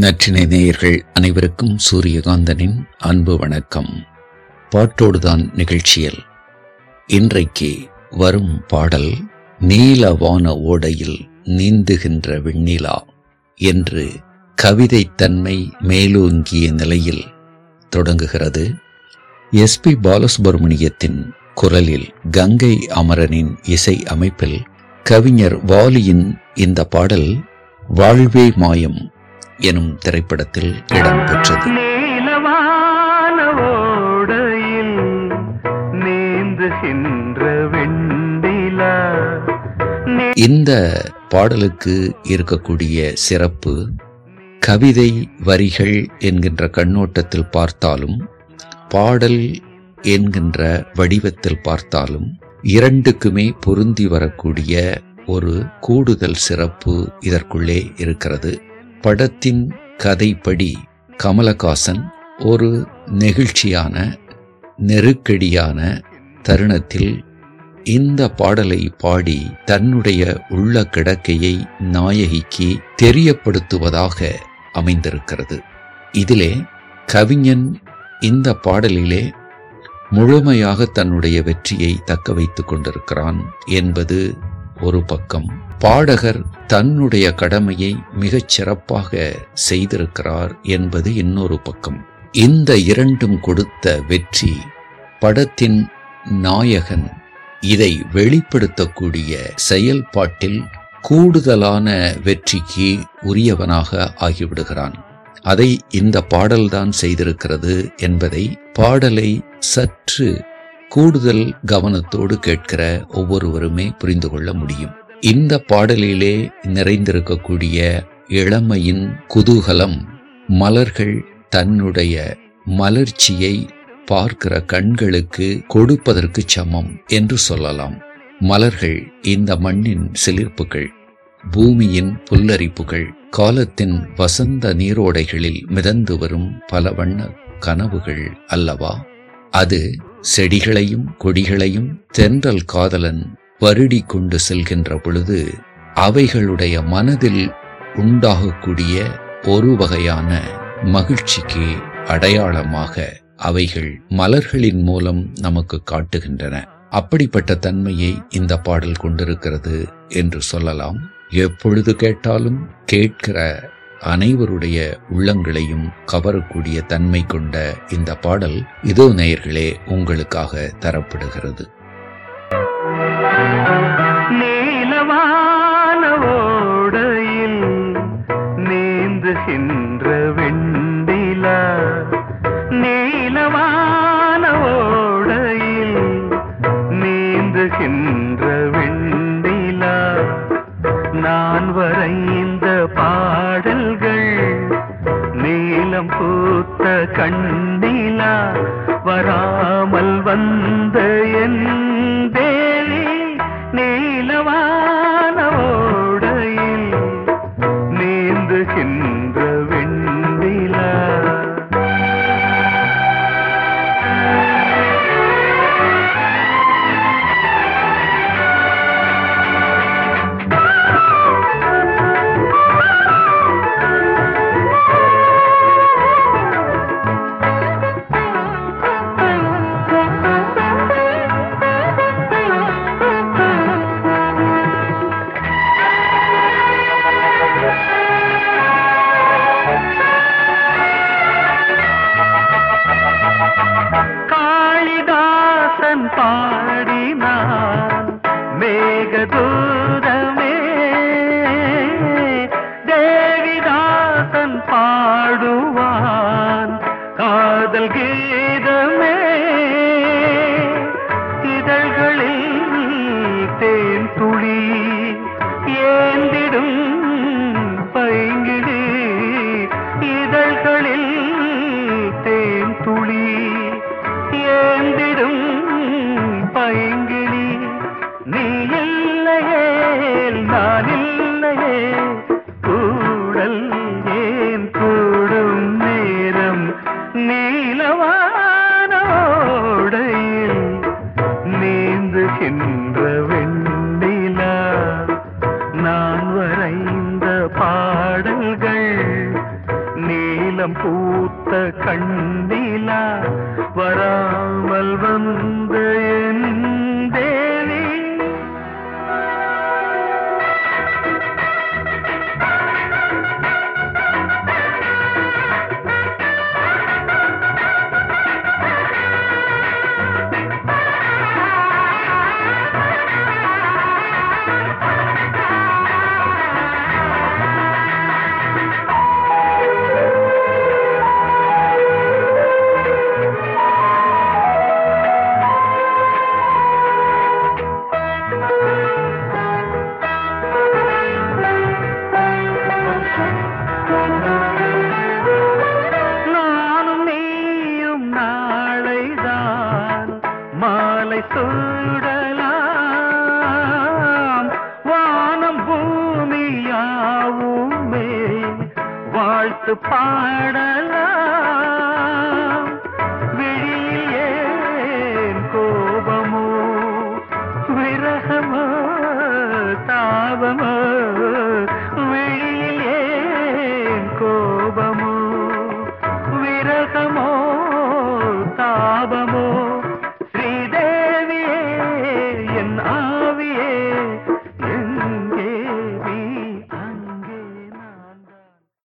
நற்றினை நேயர்கள் அனைவருக்கும் சூரியகாந்தனின் அன்பு வணக்கம். பாட்டோடுதான் நிகழ்ச்சியில் இன்றைக்கு வரும் பாடல் நீலவான ஓடையில் நீந்துகின்ற வெண்ணிலா என்று கவிதை தன்மை மேலோங்கிய நிலையில் தொடங்குகிறது. எஸ் பி பாலசுப்ரமணியத்தின் குரலில் கங்கை அமரனின் இசை அமைப்பில் கவிஞர் வாலியின் இந்த பாடல் வாழ்வே மாயம் எனும் திரைப்படத்தில் இடம்பெற்றது இந்த பாடலுக்கு இருக்கக்கூடிய சிறப்பு கவிதை வரிகள் என்கின்ற கண்ணோட்டத்தில் பார்த்தாலும் பாடல் என்கின்ற வடிவத்தில் பார்த்தாலும் இரண்டுக்குமே பொருந்தி வரக்கூடிய ஒரு கூடுதல் சிறப்பு இதற்குள்ளே இருக்கிறது. படத்தின் கதைப்படி கமலஹாசன் ஒரு நெகிழ்ச்சியான நெருக்கடியான தருணத்தில் இந்த பாடலை பாடி தன்னுடைய உள்ள கிடக்கையை நாயகிக்கு தெரியப்படுத்துவதாக அமைந்திருக்கிறது. இதிலே கவிஞன் இந்த பாடலிலே முழுமையாக தன்னுடைய வெற்றியை தக்க வைத்துக் கொண்டிருக்கிறான் என்பது ஒரு பக்கம். பாடகர் தன்னுடைய கடமையை மிகச் சிறப்பாக செய்திருக்கிறார் என்பது இன்னொரு பக்கம். இந்த இரண்டும் கொடுத்த வெற்றி படத்தின் நாயகன் இதை வெளிப்படுத்தக்கூடிய செயல்பாட்டில் கூடுதலான வெற்றிக்கு உரியவனாக ஆகிவிடுகிறான். அதை இந்த பாடல்தான் செய்திருக்கிறது என்பதை பாடலை சற்று கூடுதல் கவனத்தோடு கேட்கிற ஒவ்வொருவருமே புரிந்து கொள்ள முடியும். இந்த பாடலிலே நிறைந்திருக்கக்கூடிய இளமையின் குதூகலம் மலர்கள் தன்னுடைய மலர்ச்சியை பார்க்கிற கண்களுக்கு கொடுப்பதற்கு சமம் என்று சொல்லலாம். மலர்கள் இந்த மண்ணின் சிலிர்ப்புகள் பூமியின் புல்லரிப்புகள் காலத்தின் வசந்த நீரோடைகளில் மிதந்து வரும் பல வண்ண கனவுகள் அல்லவா? அது செடிகளையும் கொடிகளையும் தென்றல் காதலன் வருடி கொண்டு செல்கின்ற பொழுது அவைகளுடைய மனதில் உண்டாகக்கூடிய ஒரு வகையான மகிழ்ச்சிக்கு அடையாளமாக அவைகள் மலர்களின் மூலம் நமக்கு காட்டுகின்றன. அப்படிப்பட்ட தன்மையை இந்த பாடல் கொண்டிருக்கிறது என்று சொல்லலாம். எப்பொழுது கேட்டாலும் கேட்கிற அனைவருடைய உள்ளங்களையும் கவரக்கூடிய தன்மை கொண்ட இந்த பாடல் இதோ நேயர்களே உங்களுக்காக தரப்படுகிறது. கண்ணிலா வராமல் வந்த என் தேவி நீலவான ஓடையில் நீந்துகின்ற மேகதூதமே தேவிதாசன் பாடுவான். காதல் கீதமே நான் இல்லையே. கூடல் ஏன் கூடும் நேரம்? நீலவானோடையில் நீந்துகின்ற வாழ்த்து பாடலாம்